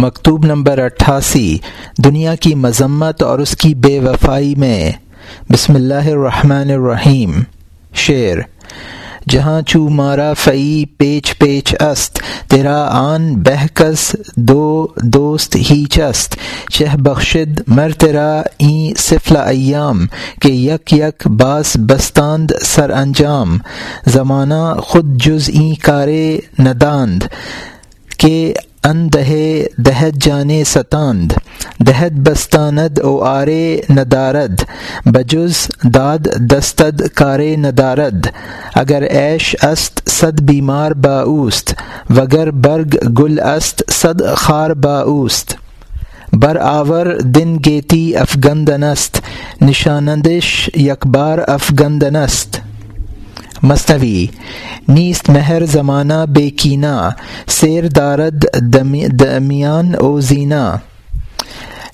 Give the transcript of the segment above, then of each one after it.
مکتوب نمبر اٹھاسی، دنیا کی مذمت اور اس کی بے وفائی میں۔ بسم اللہ الرحمن الرحیم۔ شعر، جہاں چو مارا فئی، پیچ پیچ است، تیرا آن بہکس، دو دوست ہی چست۔ شہ بخشد مر تیرا این سفلا ایام، کہ یک یک باس بستاند سر انجام۔ زمانہ خود جز این کارے نداند، کہ ان دہے دہد جانے ستاند دہد بستاند او آرے ندارد، بجز داد دستد کارے ندارد، اگر ایش است صد بیمار باوست وگر برگ گل است صد خار باوست بر آور دن گیتی افگندنست، نشانندش یکبار افگندنست. مصنوی نیست مہر زمانہ بے کینہ، سیر دارد دمیان او زینہ۔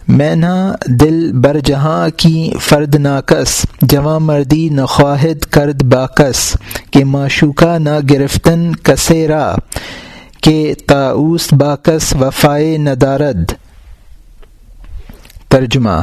مینا دل بر جہاں کی فرد ناکس جواں مردی نخواہد کرد باکس۔ کہ معشوقہ نہ گرفتن کسیرا کہ تاؤس باکس وفائے ندارد ترجمہ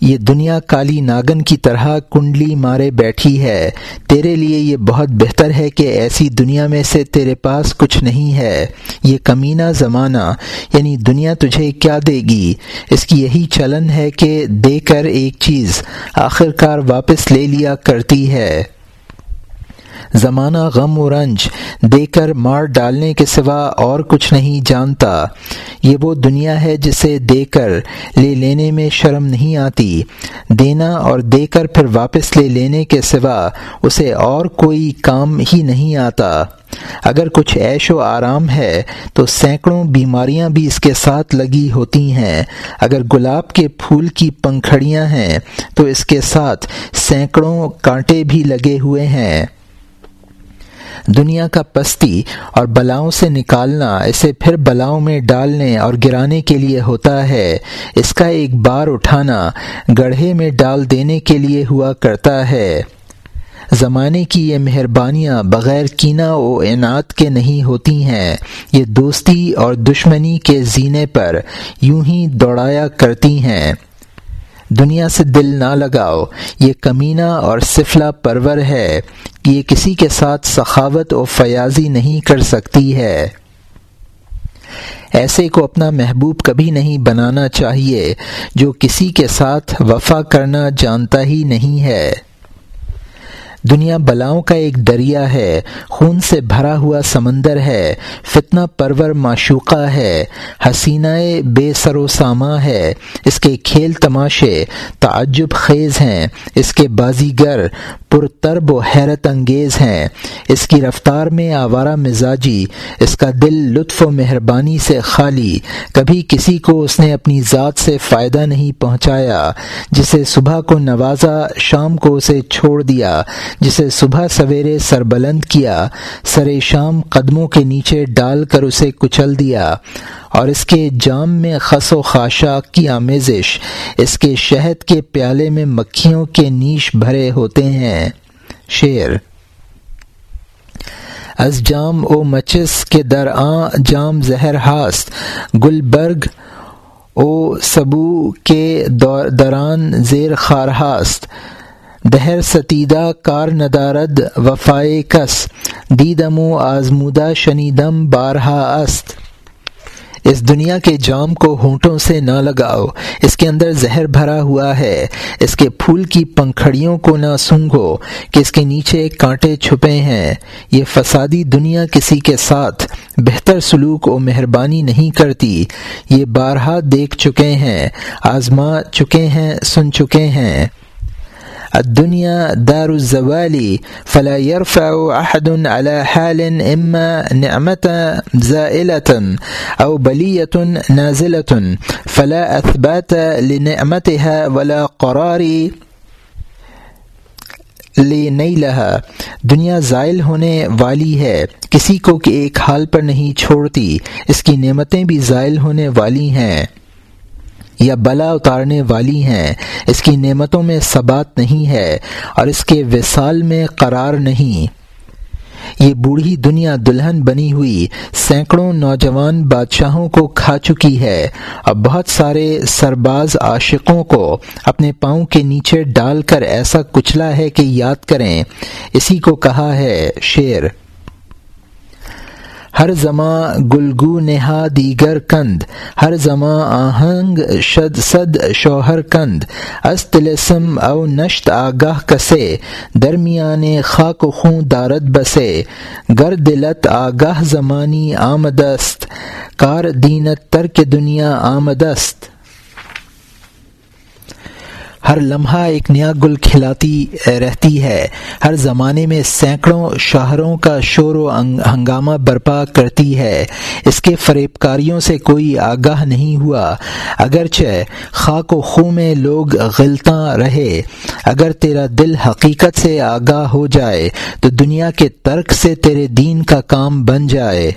یہ دنیا کالی ناگن کی طرح کنڈلی مارے بیٹھی ہے۔ تیرے لیے یہ بہت بہتر ہے کہ ایسی دنیا میں سے تیرے پاس کچھ نہیں ہے۔ یہ کمینہ زمانہ یعنی دنیا تجھے کیا دے گی؟ اس کی یہی چلن ہے کہ دے کر ایک چیز آخر کار واپس لے لیا کرتی ہے۔ زمانہ غم و رنج، دے کر مار ڈالنے کے سوا اور کچھ نہیں جانتا۔ یہ وہ دنیا ہے جسے دے کر لے لینے میں شرم نہیں آتی۔ دینا اور دے کر پھر واپس لے لینے کے سوا اسے اور کوئی کام ہی نہیں آتا۔ اگر کچھ عیش و آرام ہے تو سینکڑوں بیماریاں بھی اس کے ساتھ لگی ہوتی ہیں۔ اگر گلاب کے پھول کی پنکھڑیاں ہیں تو اس کے ساتھ سینکڑوں کانٹے بھی لگے ہوئے ہیں۔ دنیا کا پستی اور بلاؤں سے نکالنا، اسے پھر بلاؤں میں ڈالنے اور گرانے کے لیے ہوتا ہے۔ اس کا ایک بار اٹھانا، گڑھے میں ڈال دینے کے لیے ہوا کرتا ہے۔ زمانے کی یہ مہربانیاں بغیر کینہ و اعنات کے نہیں ہوتی ہیں۔ یہ دوستی اور دشمنی کے زینے پر یوں ہی دوڑایا کرتی ہیں۔ دنیا سے دل نہ لگاؤ، یہ کمینہ اور سفلا پرور ہے یہ کسی کے ساتھ سخاوت و فیاضی نہیں کر سکتی ہے۔ ایسے کو اپنا محبوب کبھی نہیں بنانا چاہیے، جو کسی کے ساتھ وفا کرنا جانتا ہی نہیں ہے۔ دنیا بلاؤں کا ایک دریا ہے، خون سے بھرا ہوا سمندر ہے، فتنہ پرور معشوقہ ہے حسینہ بے سر و ساما ہے۔ اس کے کھیل تماشے تعجب خیز ہیں، اس کے بازیگر پرترب و حیرت انگیز ہیں۔ اس کی رفتار میں آوارہ مزاجی، اس کا دل لطف و مہربانی سے خالی۔ کبھی کسی کو اس نے اپنی ذات سے فائدہ نہیں پہنچایا، جسے صبح کو نوازا، شام کو اسے چھوڑ دیا۔ جسے صبح سویرے سربلند کیا سر شام قدموں کے نیچے ڈال کر اسے کچل دیا، اور اس کے جام میں خس و خاشاک کی آمیزش، اس کے شہد کے پیالے میں مکھیوں کے نیش بھرے ہوتے ہیں۔ شعر از جام او مچس کے در جام زہر ہاست، گلبرگ او سبو کے دران زیر خارہاست دہر ستیدہ کار ندارد وفائے کس، دیدم و آزمودہ شنیدم بارہا است۔ اس دنیا کے جام کو ہونٹوں سے نہ لگاؤ، اس کے اندر زہر بھرا ہوا ہے۔ اس کے پھول کی پنکھڑیوں کو نہ سونگو، کہ اس کے نیچے کانٹے چھپے ہیں۔ یہ فسادی دنیا کسی کے ساتھ بہتر سلوک و مہربانی نہیں کرتی۔ یہ بارہا دیکھ چکے ہیں، آزما چکے ہیں، سن چکے ہیں۔ الدنيا دار الزوال فلا يرفع أحد على حال إما نعمة زائلة أو بلية نازلة فلا أثبات لنعمتها ولا قرار لے نہیں لہا دنیا زائل ہونے والی ہے۔ کسی کو کہ ایک حال پر نہیں چھوڑتی۔ اس کی نعمتیں بھی زائل ہونے والی ہیں۔ یا بلا اتارنے والی ہیں۔ اس کی نعمتوں میں ثبات نہیں ہے اور اس کے وصال میں قرار نہیں۔ یہ بوڑھی دنیا دلہن بنی ہوئی سینکڑوں نوجوان بادشاہوں کو کھا چکی ہے اور بہت سارے سرباز عاشقوں کو اپنے پاؤں کے نیچے ڈال کر ایسا کچلا ہے کہ یاد کریں، اسی کو کہا ہے شیر۔ ہر زماں گلگو نہا دیگر کند، ہر زماں آہنگ شد صد شوہر کند۔ استلسم او نشت آگاہ کسے، درمیان خاک و خوں دارت بسے۔ گر دلت آگاہ زمانی آمدست، کار دینت ترک دنیا آمدست۔ ہر لمحہ ایک نیا گل کھلاتی رہتی ہے۔ ہر زمانے میں سینکڑوں شہروں کا شور و ہنگامہ برپا کرتی ہے۔ اس کے فریب کاریوں سے کوئی آگاہ نہیں ہوا۔ اگرچہ خاک و خوں میں لوگ غلطاں رہے، اگر تیرا دل حقیقت سے آگاہ ہو جائے، تو دنیا کے ترک سے تیرے دین کا کام بن جائے۔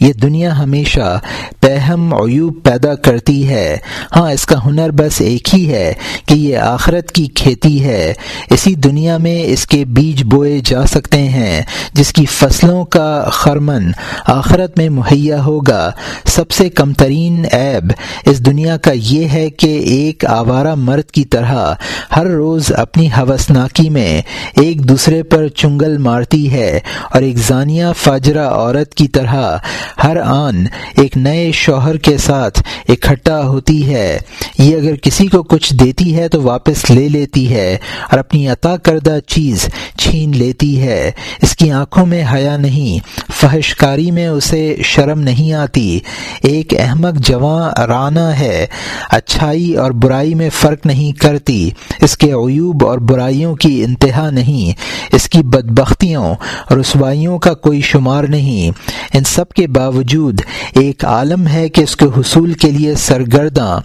یہ دنیا ہمیشہ پہم عیوب پیدا کرتی ہے۔ ہاں اس کا ہنر بس ایک ہی ہے کہ یہ آخرت کی کھیتی ہے۔ اسی دنیا میں اس کے بیج بوئے جا سکتے ہیں، جس کی فصلوں کا خرمن آخرت میں مہیا ہوگا۔ سب سے کم ترین عیب اس دنیا کا یہ ہے کہ ایک آوارہ مرد کی طرح ہر روز اپنی حوثناکی میں ایک دوسرے پر چنگل مارتی ہے اور ایک زانیہ فاجرہ عورت کی طرح ہر آن ایک نئے شوہر کے ساتھ اکٹھا ہوتی ہے۔ یہ اگر کسی کو کچھ دیتی ہے تو واپس لے لیتی ہے اور اپنی عطا کردہ چیز چھین لیتی ہے۔ اس کی آنکھوں میں حیا نہیں فحش کاری میں اسے شرم نہیں آتی۔ ایک احمق جواں رانا ہے، اچھائی اور برائی میں فرق نہیں کرتی۔ اس کے عیوب اور برائیوں کی انتہا نہیں۔ اس کی بدبختیوں، رسوائیوں کا کوئی شمار نہیں۔ ان سب کے باوجود ایک عالم ہے کہ اس کے حصول کے لیے سرگرداں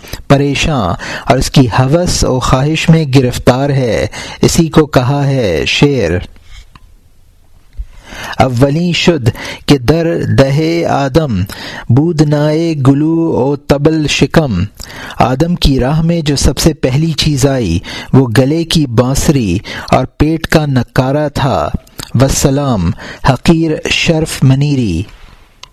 پریشاں اور اس کی حوث و خواہش میں گرفتار ہے۔ اسی کو کہا ہے شعر۔ اولی شد کہ در دہے آدم، بود نائے گلو او تبل شکم۔ آدم کی راہ میں جو سب سے پہلی چیز آئی، وہ گلے کی بانسری اور پیٹ کا نکارہ تھا۔ وسلام حقیر شرف منیری۔